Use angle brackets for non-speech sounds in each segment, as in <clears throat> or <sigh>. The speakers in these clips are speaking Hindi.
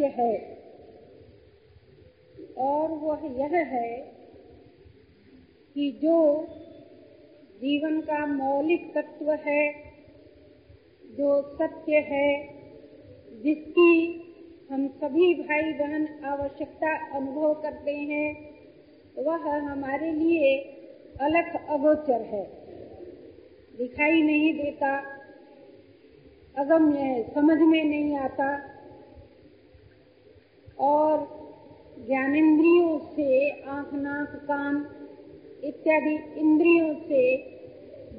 रहस्य है। और वह यह है कि जो जीवन का मौलिक तत्व है, जो सत्य है, जिसकी हम सभी भाई बहन आवश्यकता अनुभव करते हैं, वह हमारे लिए अलग अगोचर है। दिखाई नहीं देता, अगम्य है समझ में नहीं आता और ज्ञानेन्द्रियों से आँख, नाक, कान इत्यादि इंद्रियों से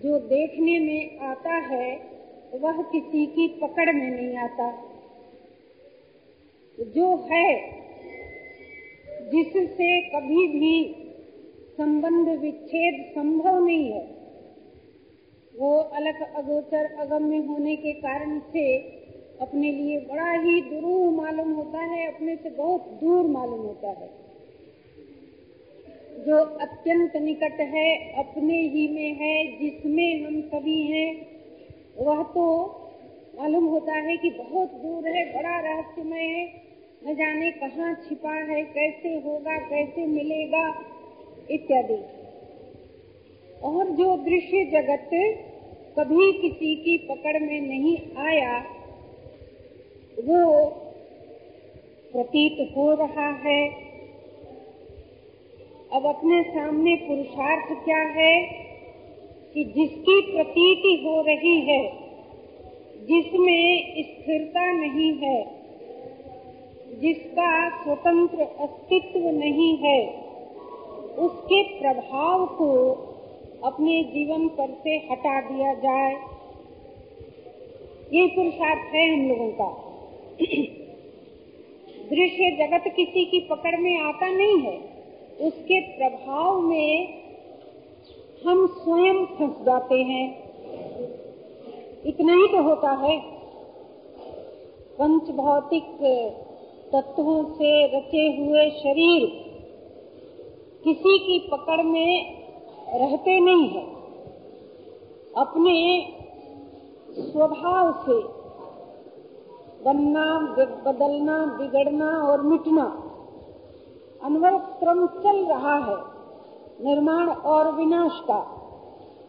जो देखने में आता है, वह किसी की पकड़ में नहीं आता। जो है, जिससे कभी भी संबंध विच्छेद संभव नहीं है, वो अलग अगोचर अगम्य होने के कारण से अपने लिए बड़ा ही दुरूह मालूम होता है, अपने से बहुत दूर मालूम होता है। जो अत्यंत निकट है, अपने ही में है, जिसमें हम सभी हैं, वह तो मालूम होता है कि बहुत दूर है, बड़ा रहस्यमय है। न जाने कहाँ छिपा है, कैसे होगा, कैसे मिलेगा, इत्यादि। और जो दृश्य जगत कभी किसी की पकड़ में नहीं आया वो प्रतीत हो रहा है। अब अपने सामने पुरुषार्थ क्या है कि जिसकी प्रतीति हो रही है, जिसमें स्थिरता नहीं है, जिसका स्वतंत्र अस्तित्व नहीं है, उसके प्रभाव को अपने जीवन पर से हटा दिया जाए। ये पुरुषार्थ है हम लोगों का। <clears throat> दृश्य जगत किसी की पकड़ में आता नहीं है। उसके प्रभाव में हम स्वयं फंस जाते हैं। इतना ही तो होता है। पंच भौतिक तत्वों से रचे हुए शरीर किसी की पकड़ में रहते नहीं है। अपने स्वभाव से बनना बदलना, बिगड़ना और मिटना। अनवर क्रम चल रहा है निर्माण और विनाश का।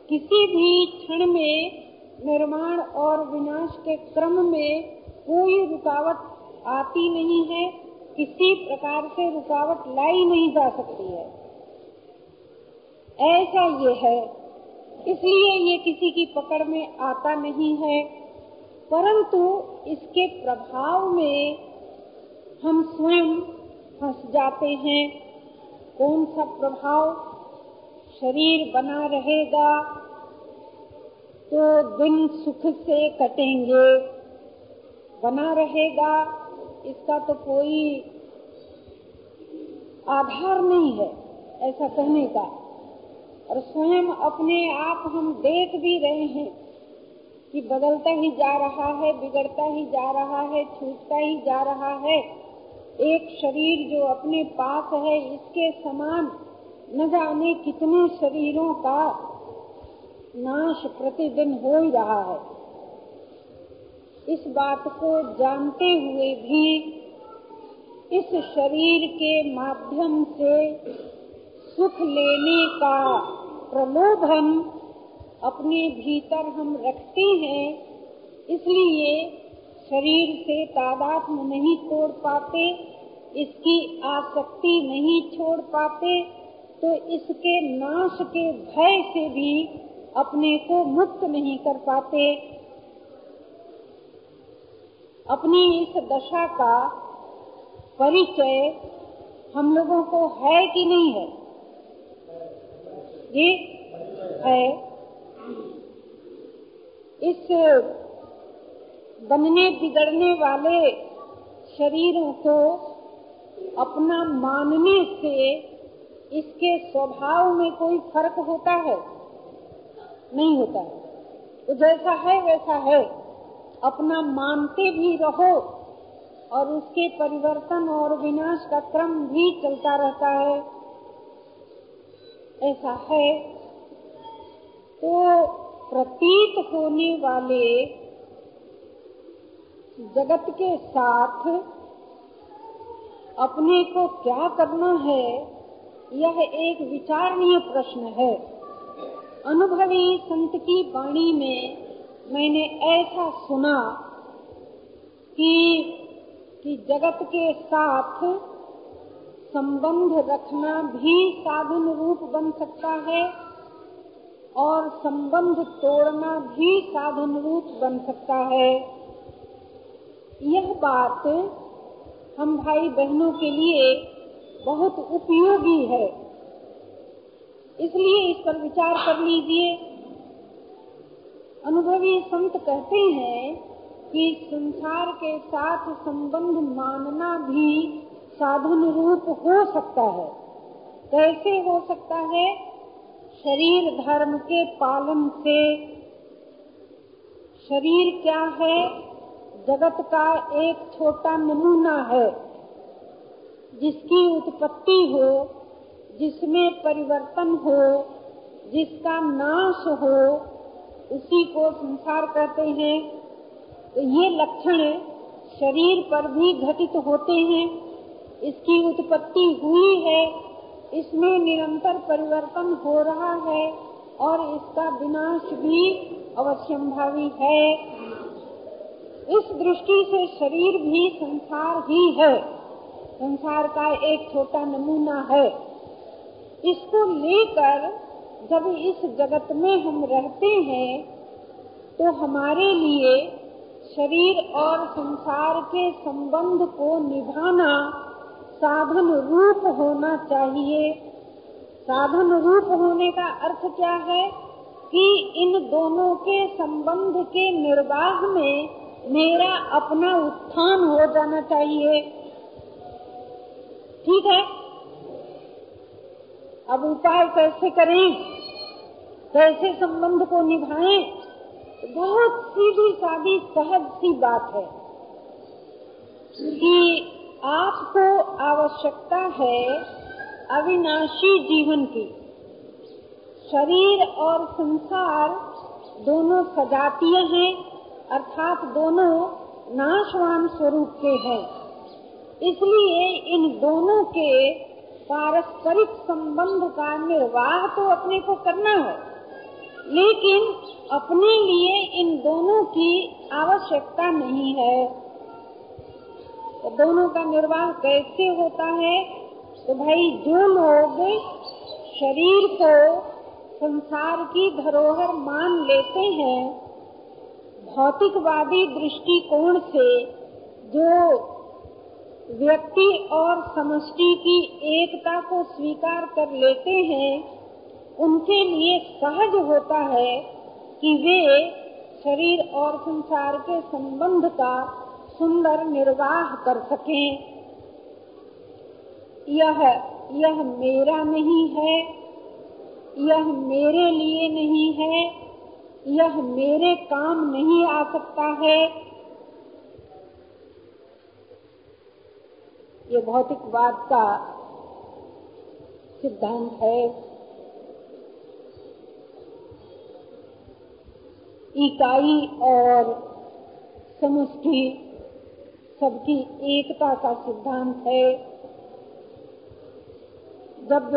किसी भी क्षण में निर्माण और विनाश के क्रम में कोई रुकावट आती नहीं है, किसी प्रकार से रुकावट लाई नहीं जा सकती है। ऐसा ये है, इसलिए ये किसी की पकड़ में आता नहीं है। परंतु इसके प्रभाव में हम स्वयं फंस जाते हैं। कौन सा प्रभाव? शरीर बना रहेगा तो दिन सुख से कटेंगे। बना रहेगा, इसका तो कोई आधार नहीं है, ऐसा कहने का। और स्वयं अपने आप हम देख भी रहे हैं। कि बदलता ही जा रहा है, बिगड़ता ही जा रहा है, छूटता ही जा रहा है। एक शरीर जो अपने पास है, इसके समान न जाने कितने शरीरों का नाश प्रतिदिन हो ही रहा है। इस बात को जानते हुए भी इस शरीर के माध्यम से सुख लेने का प्रलोभन अपने भीतर हम रखते हैं, इसलिए शरीर से तादात्म नहीं तोड़ पाते, इसकी आसक्ति नहीं छोड़ पाते तो इसके नाश के भय से भी अपने को मुक्त नहीं कर पाते। अपनी इस दशा का परिचय हम लोगों को है कि नहीं है? ये है। इस बनने, बिगड़ने वाले शरीरों को अपना मानने से इसके स्वभाव में कोई फ़र्क होता है? नहीं होता है। तो जैसा है, वैसा है। अपना मानते भी रहो और उसके परिवर्तन और विनाश का क्रम भी चलता रहता है। ऐसा है। तो प्रतीत होने वाले जगत के साथ अपने को क्या करना है, यह एक विचारणीय प्रश्न है। अनुभवी संत की वाणी में मैंने ऐसा सुना कि कि जगत के साथ संबंध रखना भी साधन रूप बन सकता है। और संबंध तोड़ना भी साधन रूप बन सकता है। यह बात हम भाई बहनों के लिए बहुत उपयोगी है। इसलिए इस पर विचार कर लीजिए। अनुभवी संत कहते हैं कि संसार के साथ संबंध मानना भी साधन रूप हो सकता है। कैसे हो सकता है? शरीर धर्म के पालन से शरीर क्या है? जगत का एक छोटा नमूना है, जिसकी उत्पत्ति हो, जिसमें परिवर्तन हो, जिसका नाश हो, उसी को संसार कहते हैं। तो ये लक्षण शरीर पर भी घटित होते हैं। इसकी उत्पत्ति हुई है इसमें निरंतर परिवर्तन हो रहा है और इसका विनाश भी अवश्यंभावी है। इस दृष्टि से शरीर भी संसार ही है। संसार का एक छोटा नमूना है। इसको लेकर जब इस जगत में हम रहते हैं तो हमारे लिए शरीर और संसार के संबंध को निभाना साधन रूप होना चाहिए। साधन रूप होने का अर्थ क्या है? कि इन दोनों के संबंध के निर्वाह में मेरा अपना उत्थान हो जाना चाहिए। ठीक है? अब उपाय कैसे करें? कैसे संबंध को निभाएँ? बहुत सीधी सादी सहज सी बात है कि आपको आवश्यकता है अविनाशी जीवन की। शरीर और संसार दोनों सजातीय हैं, अर्थात दोनों नाशवान स्वरूप के हैं। इसलिए इन दोनों के पारस्परिक संबंध का निर्वाह तो अपने को करना है, लेकिन अपने लिए इन दोनों की आवश्यकता नहीं है। दोनों का निर्वाह कैसे होता है? तो भाई, जो लोग शरीर को संसार की धरोहर मान लेते हैं, भौतिकवादी दृष्टिकोण से जो व्यक्ति और समष्टि की एकता को स्वीकार कर लेते हैं, उनके लिए सहज होता है कि वे शरीर और संसार के संबंध का सुंदर निर्वाह कर सके। यह यह मेरा नहीं है, यह मेरे लिए नहीं है, यह मेरे काम नहीं आ सकता है। ये भौतिकवाद का सिद्धांत है। इकाई और समष्टि सबकी एकता का सिद्धांत है। जब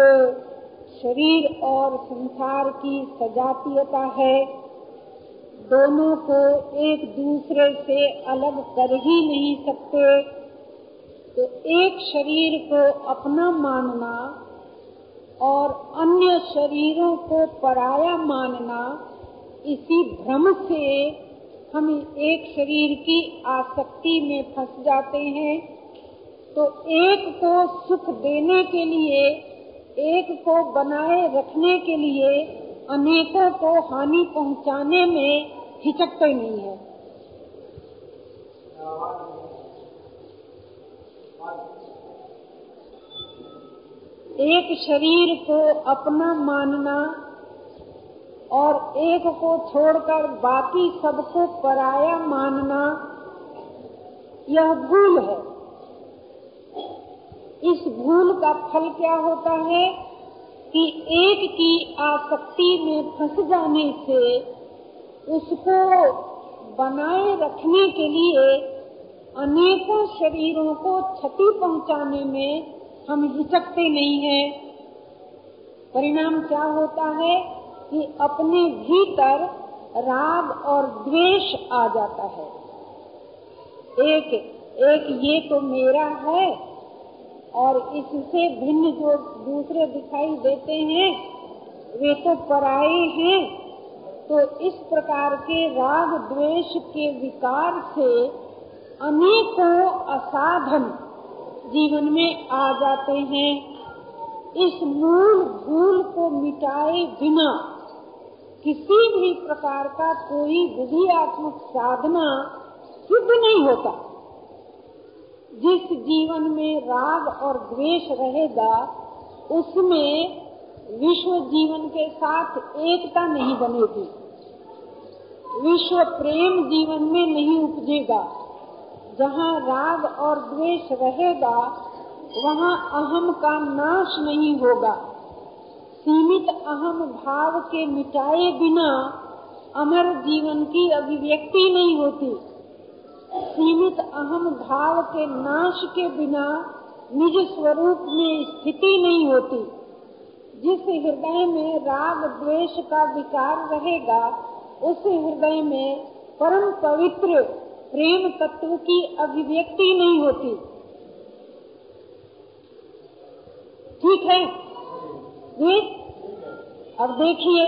शरीर और संसार की सजातीयता है, दोनों को एक दूसरे से अलग कर ही नहीं सकते तो एक शरीर को अपना मानना और अन्य शरीरों को पराया मानना, इसी भ्रम से हम एक शरीर की आसक्ति में फंस जाते हैं तो एक को सुख देने के लिए, एक को बनाए रखने के लिए, अनेकों को हानि पहुँचाने में हिचकते नहीं है। एक शरीर को अपना मानना और एक को छोड़कर बाकी सबको पराया मानना यह भूल है। इस भूल का फल क्या होता है कि एक की आसक्ति में फंस जाने से उसको बनाए रखने के लिए अनेकों शरीरों को क्षति पहुँचाने में हम हिचकते नहीं है। परिणाम क्या होता है? कि अपने भीतर राग और द्वेष आ जाता है। एक एक ये तो मेरा है और इससे भिन्न जो दूसरे दिखाई देते हैं, वे तो पराए हैं। तो इस प्रकार के राग द्वेष के विकार से अनेकों असाधन जीवन में आ जाते हैं। इस मूल भूल को मिटाए बिना किसी भी प्रकार का कोई विधियात्मक साधना सिद्ध नहीं होता। जिस जीवन में राग और द्वेष रहेगा, उसमें विश्व जीवन के साथ एकता नहीं बनेगी। विश्व प्रेम जीवन में नहीं उपजेगा। जहाँ राग और द्वेष रहेगा, वहाँ अहम का नाश नहीं होगा। सीमित अहम भाव के मिटाए बिना अमर जीवन की अभिव्यक्ति नहीं होती। सीमित अहम भाव के नाश के बिना निज स्वरूप में स्थिति नहीं होती। जिस हृदय में राग द्वेष का विकार रहेगा, उस हृदय में परम पवित्र प्रेम तत्व की अभिव्यक्ति नहीं होती। ठीक है? ये, अब देखिए,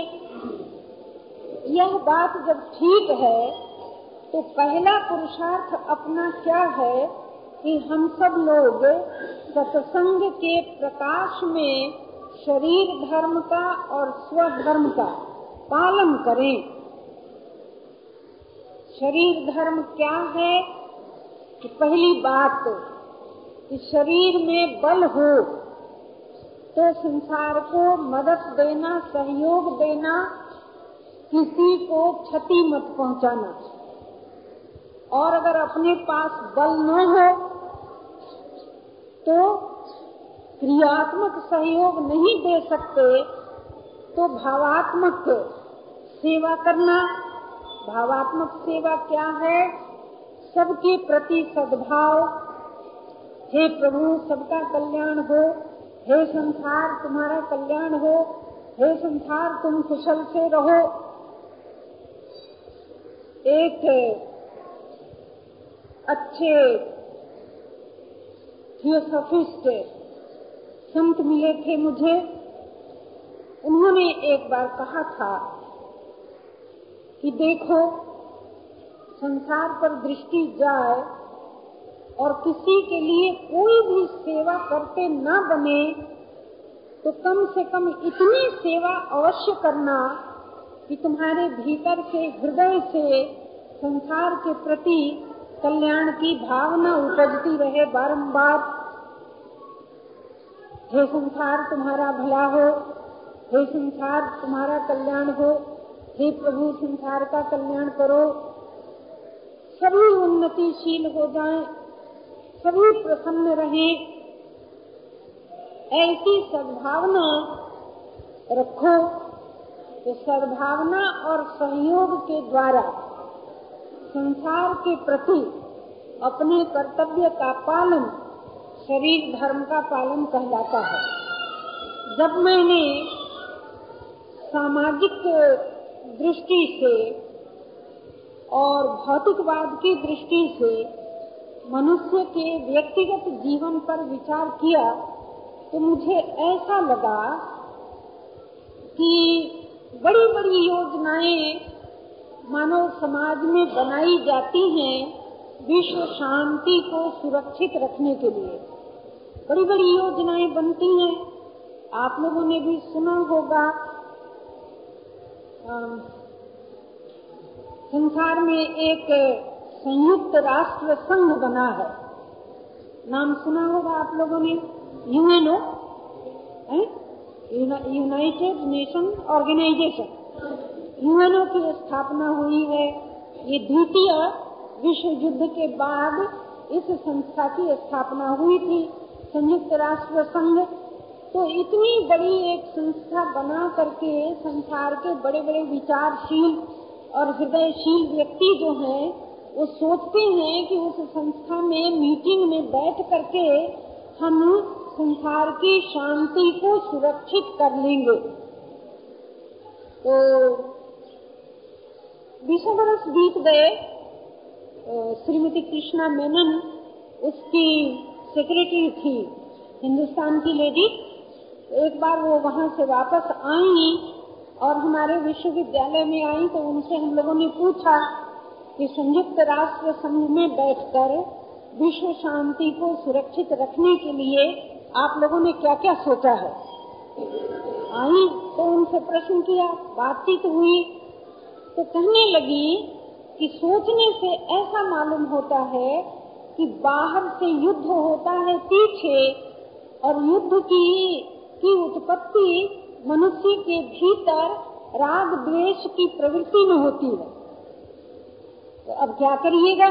यह बात जब ठीक है तो पहला पुरुषार्थ अपना क्या है कि हम सब लोग सत्संग के प्रकाश में शरीर धर्म का और स्वधर्म का पालन करें। शरीर धर्म क्या है? कि पहली बात, कि शरीर में बल हो। तो संसार को मदद देना, सहयोग देना, किसी को क्षति मत पहुंचाना। और अगर अपने पास बल न हो तो क्रियात्मक सहयोग नहीं दे सकते तो भावात्मक सेवा करना। भावात्मक सेवा क्या है? सबके प्रति सद्भाव। हे प्रभु, सबका कल्याण हो। हे संसार, तुम्हारा कल्याण हो। हे संसार, तुम कुशल से रहो। एक अच्छे। थियोसॉफिस्ट संत मिले थे मुझे। उन्होंने एक बार कहा था कि देखो, संसार पर दृष्टि जाए और किसी के लिए कोई भी सेवा करते न बने तो कम से कम इतनी सेवा अवश्य करना कि तुम्हारे भीतर से हृदय से संसार के प्रति कल्याण की भावना उपजती रहे बारंबार। हे संसार तुम्हारा भला हो हे संसार तुम्हारा कल्याण हो हे प्रभु संसार का कल्याण करो। सभी उन्नतिशील हो जाएँ, सभी प्रसन्न रहे। ऐसी सद्भावना रखो तो सद्भावना और सहयोग के द्वारा संसार के प्रति अपने कर्तव्य का पालन शरीर धर्म का पालन कहलाता है। जब मैंने सामाजिक दृष्टि से और भौतिकवाद की दृष्टि से मनुष्य के व्यक्तिगत जीवन पर विचार किया तो मुझे ऐसा लगा कि बड़ी बड़ी योजनाएँ मानव समाज में बनाई जाती हैं विश्व शांति को सुरक्षित रखने के लिए। बड़ी बड़ी योजनाएँ बनती हैं। आप लोगों ने भी सुना होगा संसार में एक संयुक्त राष्ट्र संघ बना है। नाम सुना होगा आप लोगों ने? UNO? United Nation Organisation. UNO की स्थापना हुई है। ये द्वितीय विश्व युद्ध के बाद इस संस्था की स्थापना हुई थी, संयुक्त राष्ट्र संघ। तो इतनी बड़ी एक संस्था बना करके संसार के बड़े बड़े विचारशील और हृदयशील व्यक्ति जो हैं वो सोचते हैं कि उस संस्था में मीटिंग में बैठ करके हम संसार की शांति को सुरक्षित कर लेंगे। तो बीसों बरस बीत गए श्रीमती कृष्णा मेनन उसकी सेक्रेटरी थी, हिंदुस्तान की लेडी एक बार वो वहाँ से वापस आई और हमारे विश्वविद्यालय में आई तो उनसे हम लोगों ने पूछा कि संयुक्त राष्ट्र संघ में बैठकर विश्व शांति को सुरक्षित रखने के लिए आप लोगों ने क्या क्या सोचा है? आई तो उनसे प्रश्न किया, बातचीत हुई तो कहने लगी कि सोचने से ऐसा मालूम होता है कि बाहर से युद्ध होता है पीछे, और युद्ध की की उत्पत्ति मनुष्य के भीतर राग द्वेष की प्रवृत्ति में होती है। तो अब क्या करिएगा?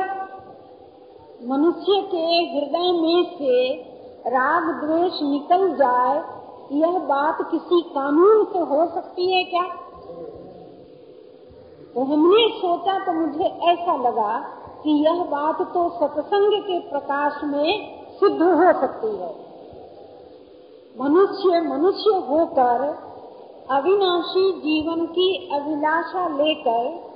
मनुष्य के हृदय में से राग द्वेष निकल जाए, यह बात किसी कानून से हो सकती है क्या? तो हमने सोचा तो मुझे ऐसा लगा कि यह बात तो सत्संग के प्रकाश में सिद्ध हो सकती है। मनुष्य मनुष्य होकर अविनाशी जीवन की अभिलाषा लेकर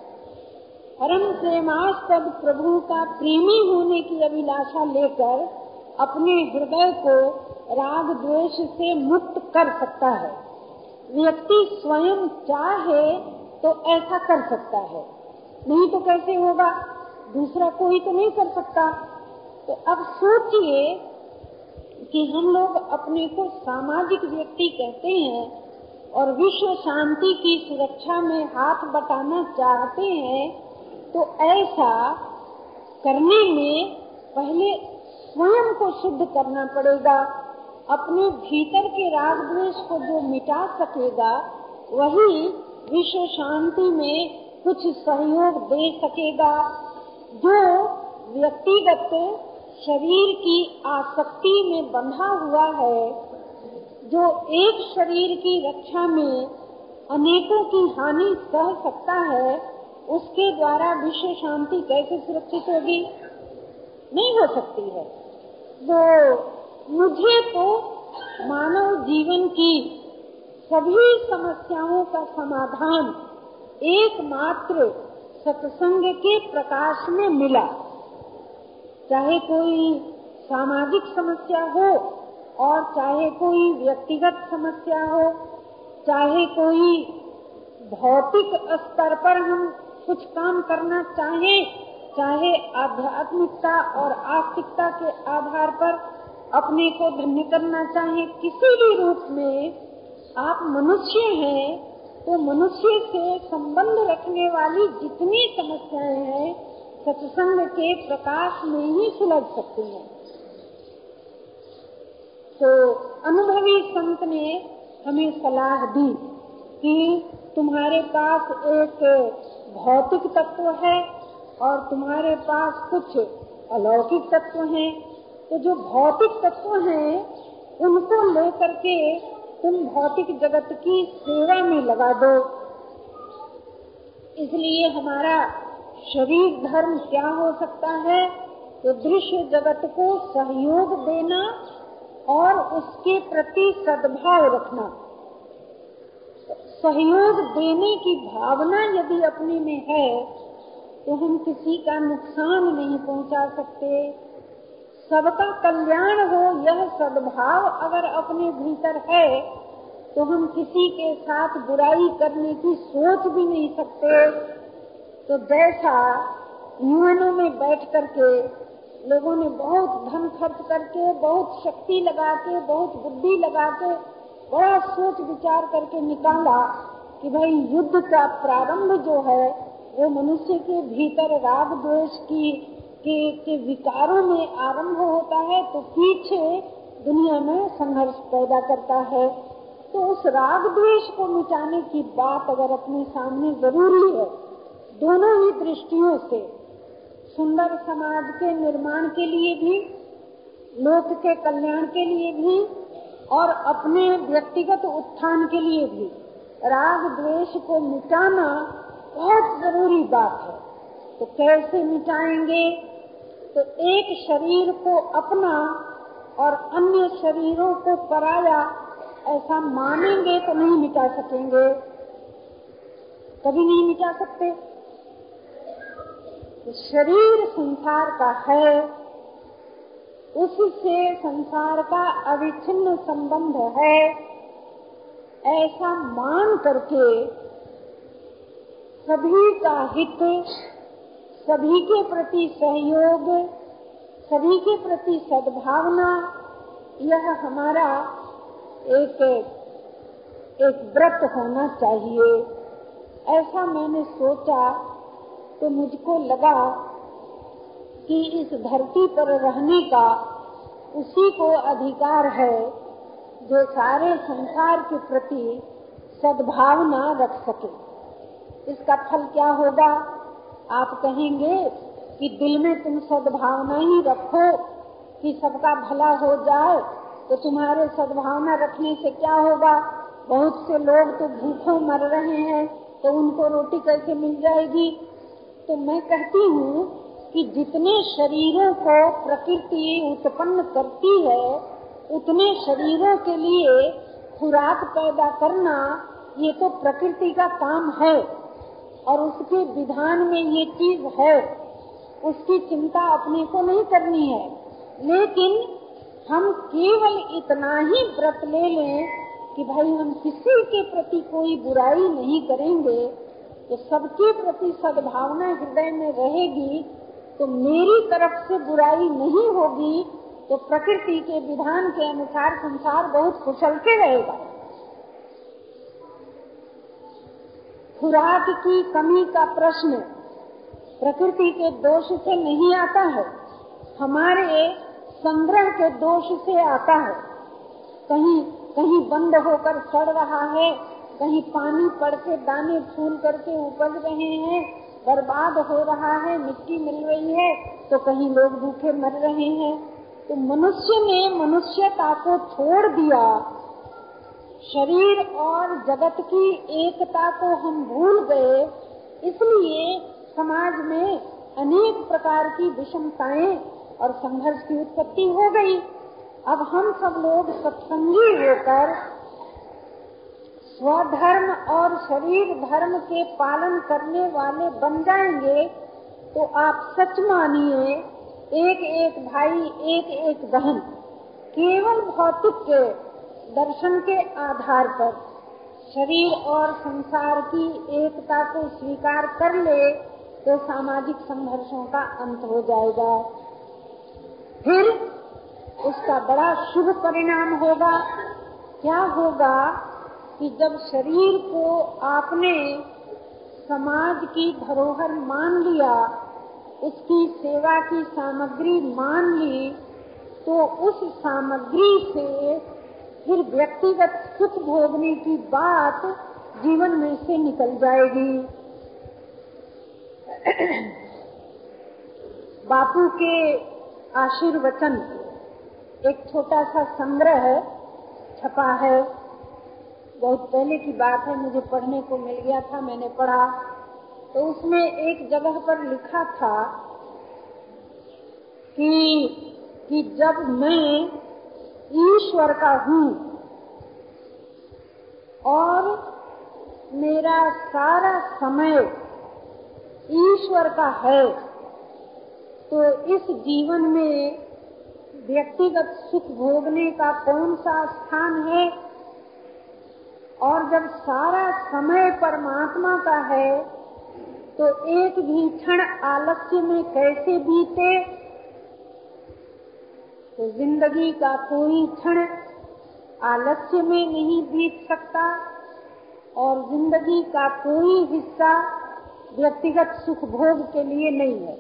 परम प्रेमास्पद प्रभु का प्रेमी होने की अभिलाषा लेकर अपने हृदय को राग द्वेष से मुक्त कर सकता है। व्यक्ति स्वयं चाहे तो ऐसा कर सकता है। नहीं तो कैसे होगा? दूसरा कोई तो नहीं कर सकता। तो अब सोचिए कि हम लोग अपने को सामाजिक व्यक्ति कहते हैं और विश्व शांति की सुरक्षा में हाथ बटाना चाहते हैं तो ऐसा करने में पहले स्वयं को शुद्ध करना पड़ेगा, अपने भीतर के राग द्वेष को जो मिटा सकेगा, वही विश्व शांति में कुछ सहयोग दे सकेगा, जो व्यक्तिगत शरीर की आसक्ति में बंधा हुआ है, जो एक शरीर की रक्षा में अनेकों की हानि सह सकता है उसके द्वारा विश्व शांति कैसे सुरक्षित होगी? नहीं हो सकती है। तो मुझे तो मानव जीवन की सभी समस्याओं का समाधान एकमात्र सत्संग के प्रकाश में मिला। चाहे कोई सामाजिक समस्या हो और चाहे कोई व्यक्तिगत समस्या हो, चाहे कोई भौतिक स्तर पर हम कुछ काम करना चाहे चाहे आध्यात्मिकता और आस्तिकता के आधार पर अपने को धन्य करना चाहे, किसी भी रूप में आप मनुष्य हैं तो मनुष्य से संबंध रखने वाली जितनी समस्याएँ हैं, सत्संग के प्रकाश में ही सुलझ सकती हैं। तो अनुभवी संत ने हमें सलाह दी कि तुम्हारे पास एक भौतिक तत्व है और तुम्हारे पास कुछ अलौकिक तत्व हैं। तो जो भौतिक तत्व हैं, उनको लेकर के तुम भौतिक जगत की सेवा में लगा दो। इसलिए हमारा शरीर धर्म क्या हो सकता है? तो दृश्य जगत को सहयोग देना और उसके प्रति सद्भाव रखना। सहयोग देने की भावना यदि अपने में है तो हम किसी का नुकसान नहीं पहुँचा सकते। सबका कल्याण हो, यह सद्भाव अगर अपने भीतर है तो हम किसी के साथ बुराई करने की सोच भी नहीं सकते। तो जैसा यूएनओ में बैठ करके लोगों ने बहुत धन खर्च करके, बहुत शक्ति लगा के, बहुत बुद्धि लगा के बड़ा सोच विचार करके निकाला कि भाई युद्ध का प्रारंभ जो है वो मनुष्य के भीतर राग द्वेष की के, के विकारों में आरंभ होता है तो पीछे दुनिया में संघर्ष पैदा करता है। तो उस राग द्वेष को मिटाने की बात अगर अपने सामने ज़रूरी है दोनों ही दृष्टियों से सुंदर समाज के निर्माण के लिए भी लोक के कल्याण के लिए भी और अपने व्यक्तिगत उत्थान के लिए भी। राग द्वेष को मिटाना बहुत ज़रूरी बात है। तो कैसे मिटाएँगे? तो एक शरीर को अपना और अन्य शरीरों को पराया, ऐसा मानेंगे तो नहीं मिटा सकेंगे। कभी नहीं मिटा सकते। तो शरीर संसार का है उससे संसार का अविच्छिन्न संबंध है। ऐसा मान करके सभी का हित, सभी के प्रति सहयोग, सभी के प्रति सद्भावना, यह हमारा एक एक व्रत होना चाहिए। ऐसा मैंने सोचा तो मुझको लगा कि इस धरती पर रहने का उसी को अधिकार है जो सारे संसार के प्रति सद्भावना रख सके। इसका फल क्या होगा? आप कहेंगे कि दिल में तुम सद्भावना ही रखो कि सबका भला हो जाए तो तुम्हारे सद्भावना रखने से क्या होगा? बहुत से लोग तो भूखों मर रहे हैं तो उनको रोटी कैसे मिल जाएगी? तो मैं कहती हूँ कि जितने शरीरों को प्रकृति उत्पन्न करती है, उतने शरीरों के लिए खुराक पैदा करना ये तो प्रकृति का काम है और उसके विधान में ये चीज़ है। उसकी चिंता अपने को नहीं करनी है। लेकिन हम केवल इतना ही व्रत ले लें कि भाई हम किसी के प्रति कोई बुराई नहीं करेंगे तो सबके प्रति सद्भावना हृदय में रहेगी तो मेरी तरफ़ से बुराई नहीं होगी तो प्रकृति के विधान के अनुसार संसार बहुत कुशल के रहेगा। खुराक की कमी का प्रश्न प्रकृति के दोष से नहीं आता है, हमारे संग्रह के दोष से आता है। कहीं कहीं बंद होकर सड़ रहा है, कहीं पानी पड़ के दाने फूल करके उपज रहे हैं बर्बाद हो रहा है, मिट्टी मिल रही है तो कहीं लोग भूखे मर रहे हैं। तो मनुष्य ने मनुष्यता को छोड़ दिया। शरीर और जगत की एकता को हम भूल गए। इसलिए समाज में अनेक प्रकार की विषमताएँ और संघर्ष की उत्पत्ति हो गई। अब हम सब लोग सत्संगी होकर स्वधर्म और शरीर धर्म के पालन करने वाले बन जाएँगे तो आप सच मानिए एक एक भाई एक एक बहन, केवल भौतिक के दर्शन के आधार पर शरीर और संसार की एकता को स्वीकार कर ले तो सामाजिक संघर्षों का अंत हो जाएगा। फिर उसका बड़ा शुभ परिणाम होगा। क्या होगा? कि जब शरीर को आपने समाज की धरोहर मान लिया, उसकी सेवा की सामग्री मान ली तो उस सामग्री से फिर व्यक्तिगत सुख भोगने की बात जीवन में से निकल जाएगी। बापू के आशीर्वचन, एक छोटा सा संग्रह छपा है। बहुत पहले की बात है, मुझे पढ़ने को मिल गया था, मैंने पढ़ा। तो उसमें एक जगह पर लिखा था कि कि जब मैं ईश्वर का हूँ और मेरा सारा समय ईश्वर का है तो इस जीवन में व्यक्तिगत सुख भोगने का कौन सा स्थान है? और जब सारा समय परमात्मा का है तो एक भी क्षण आलस्य में कैसे बीते? तो ज़िंदगी का कोई क्षण आलस्य में नहीं बीत सकता और ज़िंदगी का कोई हिस्सा व्यक्तिगत सुख भोग के लिए नहीं है।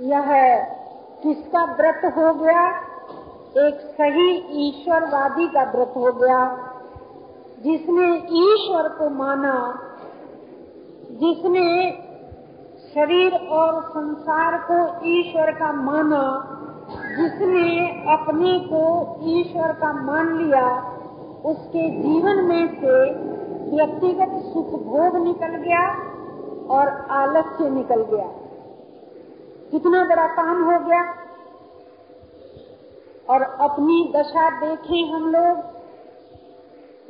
यह किसका व्रत हो गया? एक सही ईश्वरवादी का व्रत हो गया, जिसने ईश्वर को माना, जिसने शरीर और संसार को ईश्वर का माना, जिसने अपने को ईश्वर का मान लिया, उसके जीवन में से व्यक्तिगत सुख भोग निकल गया और आलस्य निकल गया। कितना बड़ा काम हो गया। और अपनी दशा देखें हम लोग।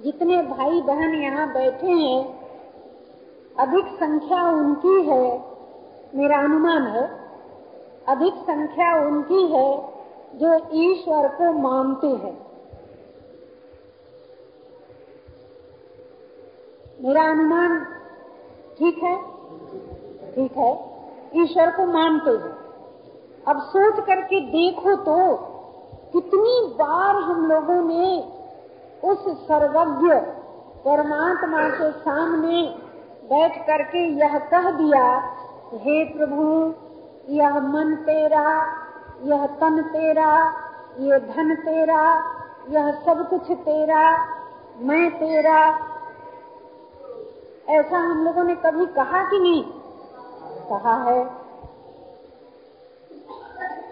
जितने भाई बहन यहाँ बैठे हैं, अधिक संख्या उनकी है, मेरा अनुमान है, अधिक संख्या उनकी है जो ईश्वर को मानते हैं। मेरा अनुमान ठीक है? ठीक है। ईश्वर को मानते हैं। अब सोच करके देखो तो कितनी बार हम लोगों ने उस सर्वज्ञ परमात्मा के सामने बैठ करके यह कह दिया, हे प्रभु, यह मन तेरा, यह तन तेरा, ये धन तेरा, यह सब कुछ तेरा, मैं तेरा। ऐसा हम लोगों ने कभी कहा कि नहीं? कहा है।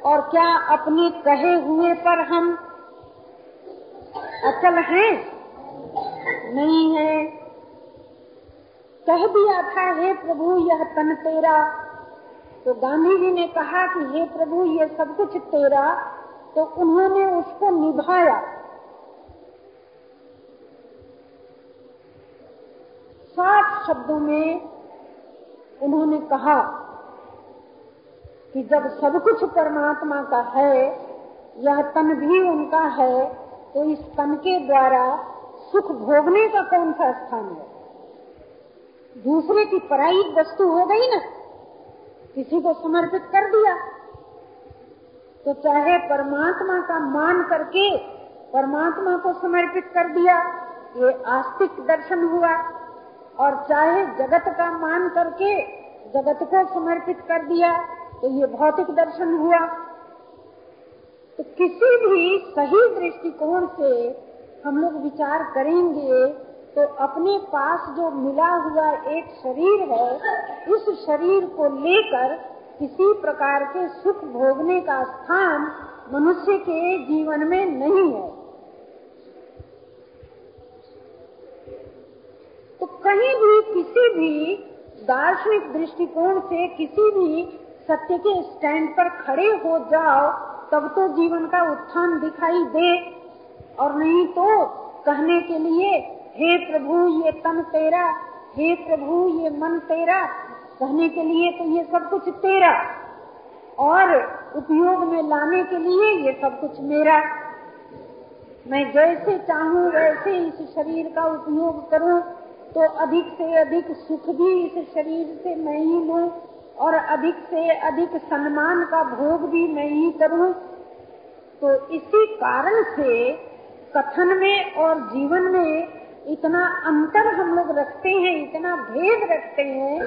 और क्या अपने कहे हुए पर हम अचल हैं? नहीं है। कह दिया था, हे प्रभु, यह तन तेरा। तो गांधी जी ने कहा कि, हे प्रभु, ये सब कुछ तेरा। तो उन्होंने उसको निभाया। सात शब्दों में उन्होंने कहा कि जब सब कुछ परमात्मा का है, यह तन भी उनका है तो इस तन के द्वारा सुख भोगने का कौन सा स्थान है? दूसरे की पराई वस्तु हो गई ना, किसी को समर्पित कर दिया। तो चाहे परमात्मा का मान करके परमात्मा को समर्पित कर दिया, ये आस्तिक दर्शन हुआ। और चाहे जगत का मान करके जगत को समर्पित कर दिया तो ये भौतिक दर्शन हुआ। तो किसी भी सही दृष्टिकोण से हम लोग विचार करेंगे तो अपने पास जो मिला हुआ एक शरीर है, उस शरीर को लेकर किसी प्रकार के सुख भोगने का स्थान मनुष्य के जीवन में नहीं है। तो कहीं भी किसी भी दार्शनिक दृष्टिकोण से किसी भी सत्य के स्टैंड पर खड़े हो जाओ, तब तो जीवन का उत्थान दिखाई दे। और नहीं तो कहने के लिए, हे प्रभु, ये तन तेरा, हे प्रभु, ये मन तेरा। कहने के लिए तो ये सब कुछ तेरा। और उपयोग में लाने के लिए ये सब कुछ मेरा। मैं जैसे चाहूँ, वैसे इस शरीर का उपयोग करूँ तो अधिक से अधिक सुख भी इस शरीर से मैं ही लूँ। और अधिक से अधिक सम्मान का भोग भी मैं ही करूँ। तो इसी कारण से कथन में और जीवन में इतना अंतर हम लोग रखते हैं, इतना भेद रखते हैं।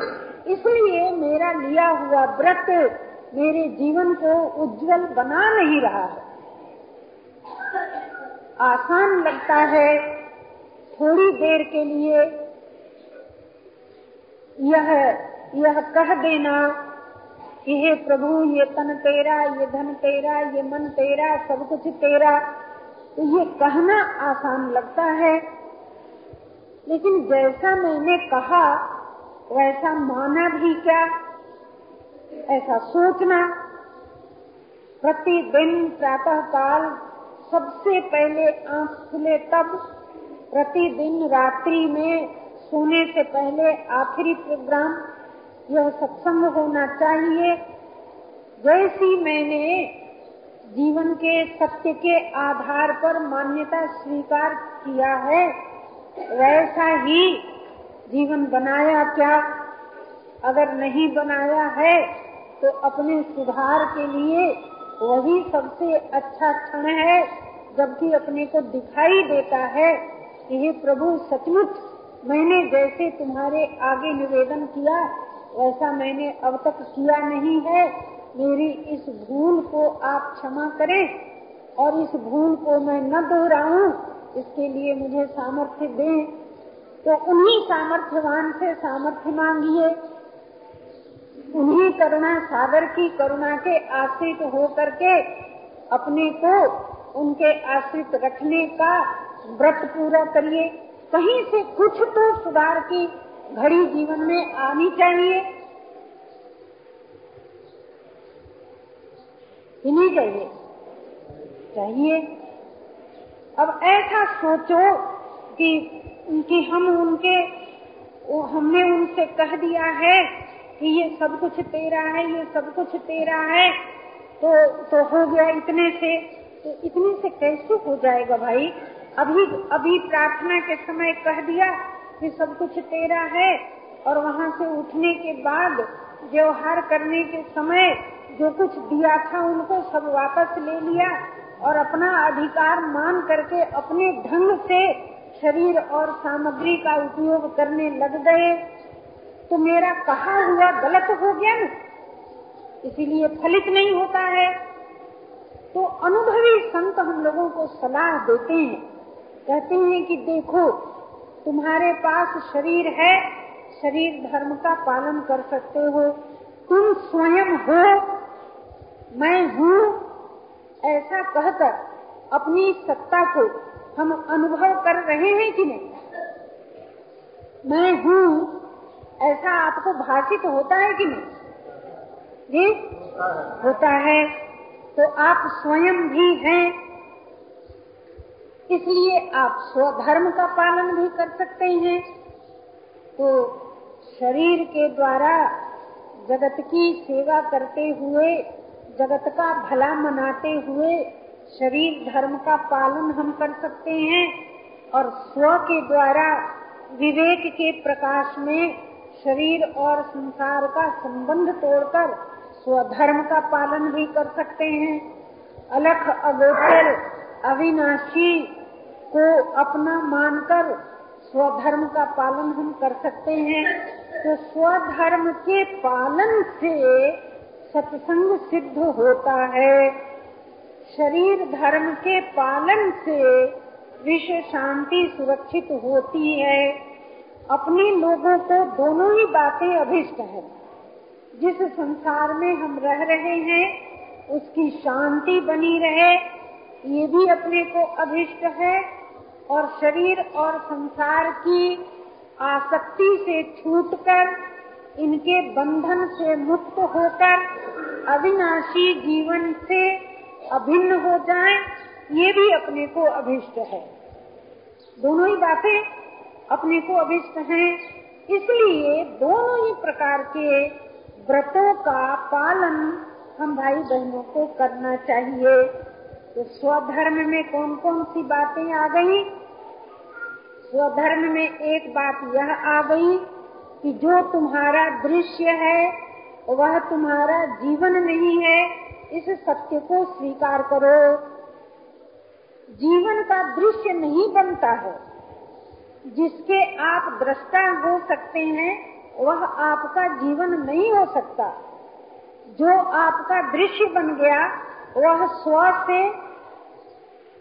इसलिए मेरा लिया हुआ व्रत मेरे जीवन को उज्जवल बना नहीं रहा है। आसान लगता है थोड़ी देर के लिए। यह यह कह देना कि हे प्रभु, ये तन तेरा, ये धन तेरा, ये मन तेरा, सब कुछ तेरा। तो ये कहना आसान लगता है। लेकिन जैसा मैंने कहा, वैसा माना भी क्या? ऐसा सोचना। प्रतिदिन प्रातः काल सबसे पहले आँख खुले तब, प्रतिदिन रात्रि में सोने से पहले आखिरी प्रोग्राम यह सत्संग होना चाहिए। जैसी मैंने जीवन के सत्य के आधार पर मान्यता स्वीकार किया है। वैसा ही जीवन बनाया क्या? अगर नहीं बनाया है तो अपने सुधार के लिए वही सबसे अच्छा क्षण है, जबकि अपने को दिखाई देता है कि प्रभु, सचमुच मैंने जैसे तुम्हारे आगे निवेदन किया वैसा मैंने अब तक किया नहीं है। मेरी इस भूल को आप क्षमा करें और इस भूल को मैं न दोहराऊं, इसके लिए मुझे सामर्थ्य दें। तो उन्हीं सामर्थ्यवान से सामर्थ्य मांगिए। उन्हीं करुणा सागर की करुणा के आश्रित हो करके अपने को उनके आश्रित रखने का व्रत पूरा करिए। कहीं से कुछ तो सुधार की घड़ी जीवन में आनी चाहिए। नहीं चाहिए। चाहिए। अब ऐसा सोचो कि कि हम उनके हमने उनसे कह दिया है कि ये सब कुछ तेरा है, ये सब कुछ तेरा है। तो तो हो गया इतने से। तो इतने से कैसे हो जाएगा भाई? अभी अभी प्रार्थना के समय कह दिया कि सब कुछ तेरा है और वहाँ से उठने के बाद व्यवहार करने के समय जो कुछ दिया था उनको सब वापस ले लिया और अपना अधिकार मान करके अपने ढंग से शरीर और सामग्री का उपयोग करने लग गए। तो मेरा कहा हुआ गलत हो गया इसीलिए फलित नहीं होता है। तो अनुभवी संत हम लोगों को सलाह देते हैं। कहते हैं कि देखो तुम्हारे पास शरीर है, शरीर धर्म का पालन कर सकते हो। तुम स्वयं हो, मैं हूँ, ऐसा कहकर अपनी सत्ता को हम अनुभव कर रहे हैं कि नहीं? मैं हूँ, ऐसा आपको भाषित होता है कि नहीं? जी, होता है। तो आप स्वयं भी हैं इसलिए आप स्वधर्म का पालन भी कर सकते हैं। तो शरीर के द्वारा जगत की सेवा करते हुए, जगत का भला मनाते हुए शरीर धर्म का पालन हम कर सकते हैं और स्व के द्वारा विवेक के प्रकाश में शरीर और संसार का संबंध तोड़कर स्वधर्म का पालन भी कर सकते हैं। अलख, अगोचर, अविनाशी को अपना मानकर स्वधर्म का पालन हम कर सकते हैं। तो स्वधर्म के पालन से सत्संग सिद्ध होता है। शरीर धर्म के पालन से विश्व शांति सुरक्षित होती है। अपने लोगों को दोनों ही बातें अभिष्ट है। जिस संसार में हम रह रहे हैं, उसकी शांति बनी रहे, ये भी अपने को अभिष्ट है। और शरीर और संसार की आसक्ति से छूटकर, इनके बंधन से मुक्त होकर, अविनाशी जीवन से अभिन्न हो जाए, ये भी अपने को अभिष्ट है। दोनों ही बातें अपने को अभिष्ट हैं। इसलिए दोनों ही प्रकार के व्रतों का पालन हम भाई बहनों को करना चाहिए। तो स्वधर्म में कौन कौन सी बातें आ गई? स्वधर्म में एक बात यह आ गई कि जो तुम्हारा दृश्य है, वह तुम्हारा जीवन नहीं है, इस सत्य को स्वीकार करो। जीवन का दृश्य नहीं बनता है। जिसके आप दृष्टा हो सकते हैं, वह आपका जीवन नहीं हो सकता। जो आपका दृश्य बन गया, वह स्व से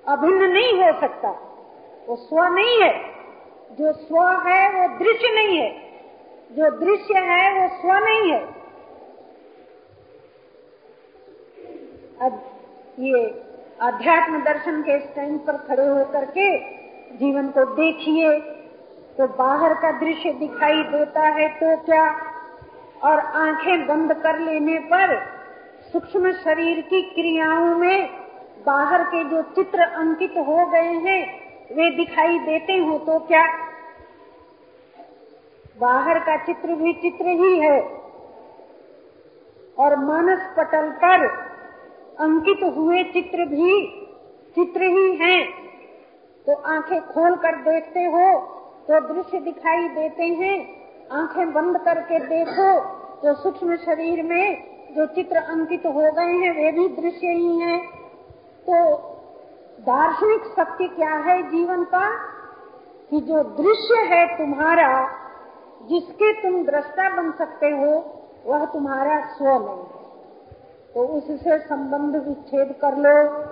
अभिन्न नहीं हो सकता। वो स्व नहीं है। जो स्व है, वो दृश्य नहीं है। जो दृश्य है, वो स्व नहीं है। अब ये अध्यात्म दर्शन के स्टैंड पर खड़े होकर के जीवन को देखिए तो बाहर का दृश्य दिखाई देता है तो क्या? और आँखें बंद कर लेने पर सूक्ष्म शरीर की क्रियाओं में बाहर के जो चित्र अंकित हो गए हैं, वे दिखाई देते हो तो क्या? बाहर का चित्र भी चित्र ही है। और मानस पटल पर अंकित हुए चित्र भी चित्र ही हैं। तो आँखें खोल कर देखते हो तो दृश्य दिखाई देते हैं। आँखें बंद करके देखो तो सूक्ष्म शरीर में जो चित्र अंकित हो गए हैं, वे भी दृश्य ही हैं। तो दार्शनिक सत्य क्या है जीवन का? कि जो दृश्य है तुम्हारा, जिसके तुम दृष्टा बन सकते हो, वह तुम्हारा स्व नहीं है। तो उससे संबंध विच्छेद कर लो।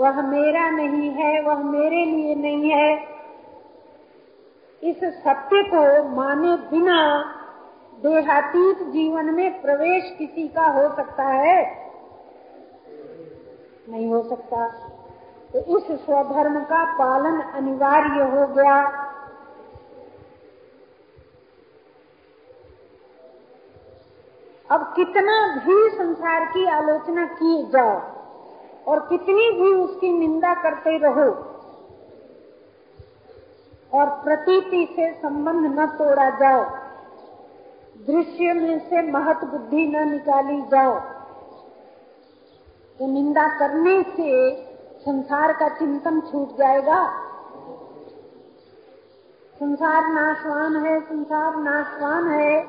वह मेरा नहीं है, वह मेरे लिए नहीं है। इस सत्य को माने बिना देहातीत जीवन में प्रवेश किसी का हो सकता है। नहीं हो सकता। तो इस स्वधर्म का पालन अनिवार्य हो गया। अब कितना भी संसार की आलोचना की जाओ और कितनी भी उसकी निंदा करते रहो और प्रतीति से संबंध न तोड़ा जाओ, दृश्य में से महत बुद्धि न निकाली जाओ तो निंदा करने से संसार का चिंतन छूट जाएगा। संसार नाशवान है, संसार नाशवान है।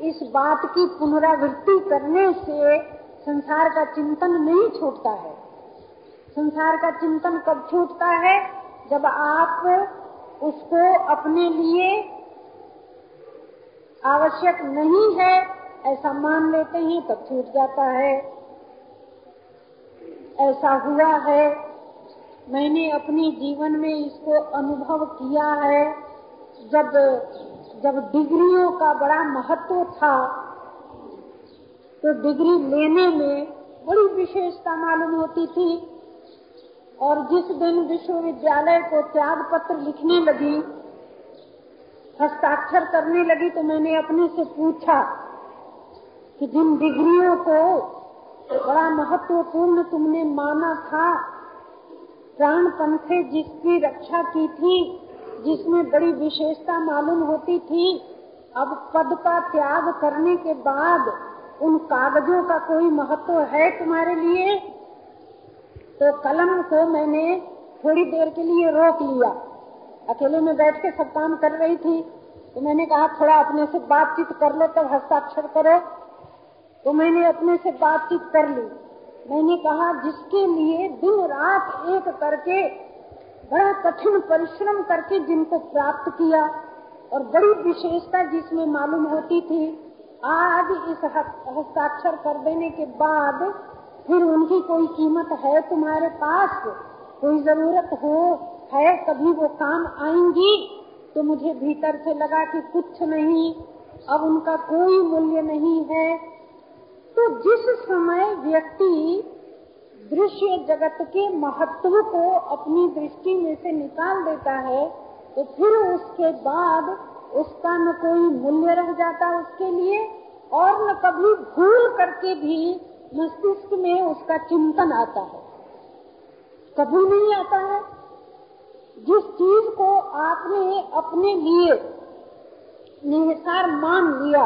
इस बात की पुनरावृत्ति करने से संसार का चिंतन नहीं छूटता है। संसार का चिंतन कब छूटता है? जब आप उसको अपने लिए आवश्यक नहीं है, ऐसा मान लेते हैं, तब छूट जाता है। ऐसा हुआ है। मैंने अपने जीवन में इसको अनुभव किया है। जब जब डिग्रियों का बड़ा महत्व था तो डिग्री लेने में बड़ी विशेषता मालूम होती थी। और जिस दिन विश्वविद्यालय को त्याग पत्र लिखने लगी, हस्ताक्षर करने लगी तो मैंने अपने से पूछा कि जिन डिग्रियों को बड़ा महत्वपूर्ण तुमने माना था। प्राण पंथे जिसकी रक्षा की थी, जिसमें बड़ी विशेषता मालूम होती थी, अब पद का त्याग करने के बाद उन कागजों का कोई महत्व है तुम्हारे लिए? तो कलम को मैंने थोड़ी देर के लिए रोक लिया। अकेले में बैठ के सब काम कर रही थी। तो मैंने कहा, थोड़ा अपने से बातचीत कर लो, तब हस्ताक्षर करो। तो मैंने अपने से बातचीत कर ली। मैंने कहा, जिसके लिए दिन रात एक करके बड़ा कठिन परिश्रम करके जिनको प्राप्त किया और बड़ी विशेषता जिसमें मालूम होती थी, आज इस हस्ताक्षर कर देने के बाद फिर उनकी कोई कीमत है तुम्हारे पास? कोई ज़रूरत हो, है, कभी वो काम आएँगी? तो मुझे भीतर से लगा कि कुछ नहीं। अब उनका कोई मूल्य नहीं है। तो जिस समय व्यक्ति दृश्य जगत के महत्व को अपनी दृष्टि में से निकाल देता है तो फिर उसके बाद उसका न कोई मूल्य रह जाता उसके लिए और न कभी भूल करके भी मस्तिष्क में उसका चिंतन आता है। कभी नहीं आता है। जिस चीज़ को आपने अपने लिए निहिसार मान लिया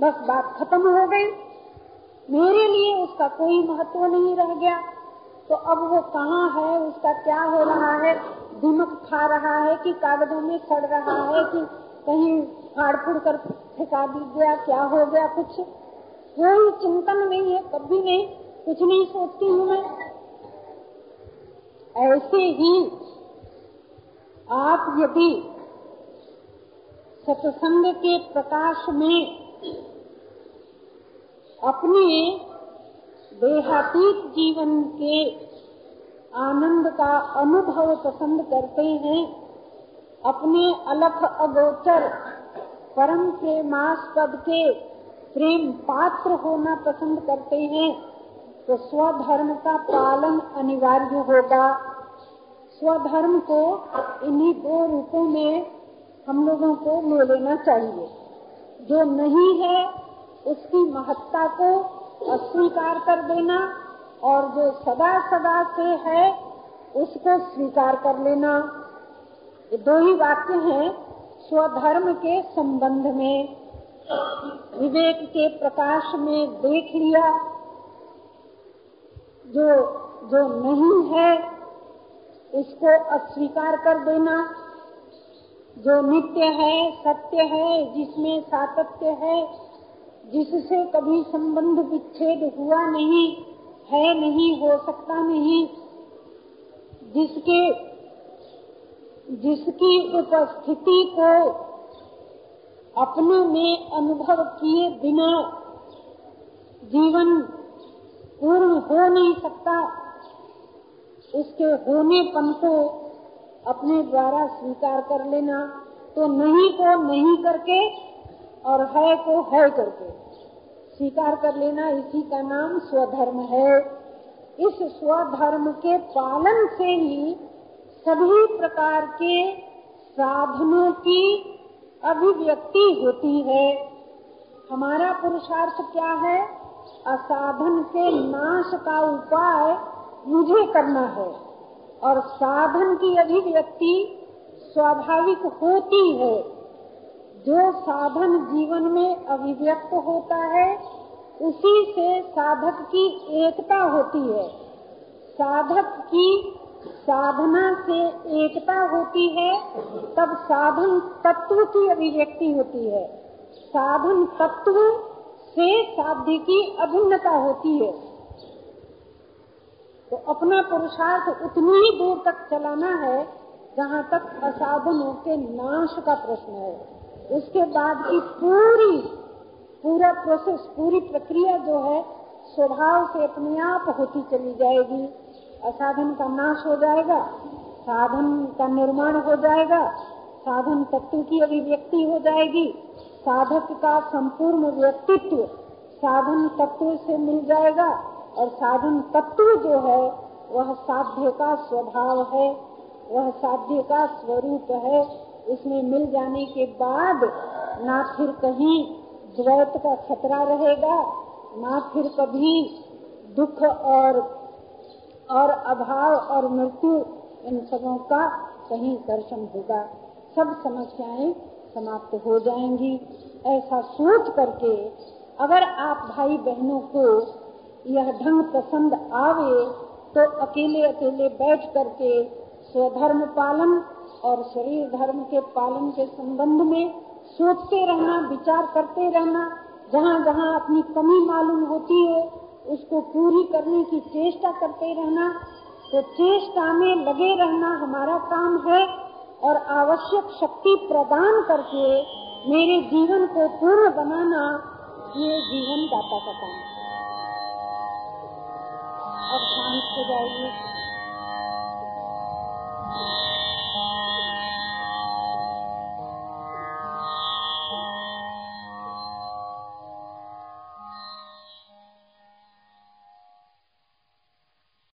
बस बात खत्म हो गई। मेरे लिए उसका कोई महत्व नहीं रह गया। तो अब वो कहाँ है? उसका क्या हो रहा है? दिमक खा रहा है कि कागजों में सड़ रहा है कि कहीं फाड़ फूड़ कर फेंका दी गया? क्या हो गया? कुछ कोई चिंतन नहीं है, कभी नहीं कुछ नहीं सोचती हूँ मैं। ऐसे ही आप यदि सत्संग के प्रकाश में अपने देहातीत जीवन के आनंद का अनुभव पसंद करते हैं, अपने अलख अगोचर, परम प्रेमास्पद के प्रेम पात्र होना पसंद करते हैं तो स्वधर्म का पालन अनिवार्य होगा। स्वधर्म को इन्हीं दो रूपों में हम लोगों को ले लेना चाहिए। जो नहीं है, उसकी महत्ता को अस्वीकार कर देना और जो सदा सदा से है, उसको स्वीकार कर लेना। ये दो ही वाक्य हैं स्वधर्म के संबंध में। विवेक के प्रकाश में देख लिया। जो जो नहीं है, उसको अस्वीकार कर देना। जो नित्य है, सत्य है, जिसमें सातत्य है, जिससे कभी संबंध विच्छेद हुआ नहीं, है नहीं, हो सकता नहीं, जिसके, जिसकी उपस्थिति को अपने में अनुभव किए बिना जीवन पूर्ण हो नहीं सकता, उसके होनेपन को अपने द्वारा स्वीकार कर लेना तो नहीं को नहीं करके और है को है करके। स्वीकार कर लेना इसी का नाम स्वधर्म है। इस स्वधर्म के पालन से ही सभी प्रकार के साधनों की अभिव्यक्ति होती है। हमारा पुरुषार्थ क्या है? असाधन के नाश का उपाय मुझे करना है। और साधन की अभिव्यक्ति स्वाभाविक होती है। जो साधन जीवन में अभिव्यक्त होता है, उसी से साधक की एकता होती है। साधक की साधना से एकता होती है, तब साधन तत्व की अभिव्यक्ति होती है। साधन तत्व से साध्य की अभिन्नता होती है। तो अपना पुरुषार्थ उतनी ही दूर तक चलाना है, जहाँ तक असाधनों के नाश का प्रश्न है। उसके बाद की पूरी, पूरा प्रोसेस पूरी प्रक्रिया जो है, स्वभाव से अपने आप होती चली जाएगी। असाधन का नाश हो जाएगा, साधन का निर्माण हो जाएगा, साधन तत्व की अभिव्यक्ति हो जाएगी, साधक का संपूर्ण व्यक्तित्व साधन तत्व से मिल जाएगा। और साधन तत्व जो है, वह साध्य का स्वभाव है, वह साध्य का स्वरूप है। इसमें मिल जाने के बाद ना फिर कहीं द्वैत का खतरा रहेगा, ना फिर कभी दुख और और अभाव और मृत्यु इन सबों का कहीं दर्शन होगा। सब समस्याएँ समाप्त हो जाएँगी। ऐसा सोच करके अगर आप भाई बहनों को यह ढंग पसंद आवे तो अकेले अकेले बैठ करके स्वधर्म पालन और शरीर धर्म के पालन के संबंध में सोचते रहना, विचार करते रहना, जहाँ जहाँ अपनी कमी मालूम होती है, उसको पूरी करने की चेष्टा करते रहना तो चेष्टा में लगे रहना हमारा काम है और आवश्यक शक्ति प्रदान करके मेरे जीवन को पूर्ण बनाना ये जीवन दाता का काम है। अब शांत हो जाइए।